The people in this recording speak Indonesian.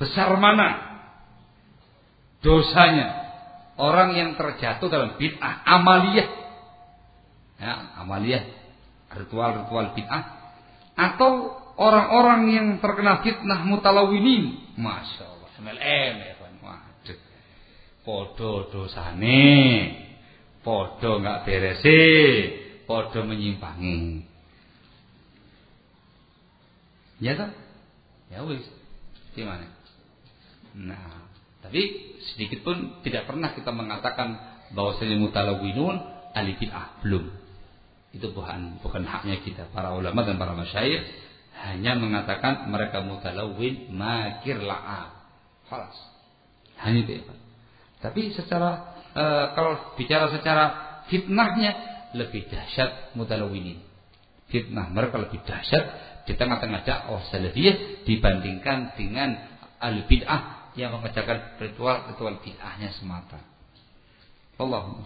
Besar mana dosanya orang yang terjatuh dalam bid'ah amaliyah. Ya, amaliyah ritual-ritual bid'ah atau orang-orang yang terkena fitnah mutalawinin. Masya Allah. MLM ya. Waduh. Podo dosane. Podo nggak berese. Podo menyimpangi. Ya kan? Ya wis. Gimana? Nah, tapi sedikit pun tidak pernah kita mengatakan bahwa mutalawinun ahli bid'ah belum. Itu bukan bukan haknya kita para ulama dan para masyayikh hanya mengatakan mereka mutalawin makir la'a. Halas. Hanya itu ya, Tapi secara e, kalau bicara secara fitnahnya lebih dahsyat mutalawinin. Fitnah mereka lebih dahsyat di tengah-tengah dakwah salafiyah dibandingkan dengan al bid'ah yang mengerjakan ritual ritual bid'ahnya semata. Allahumma.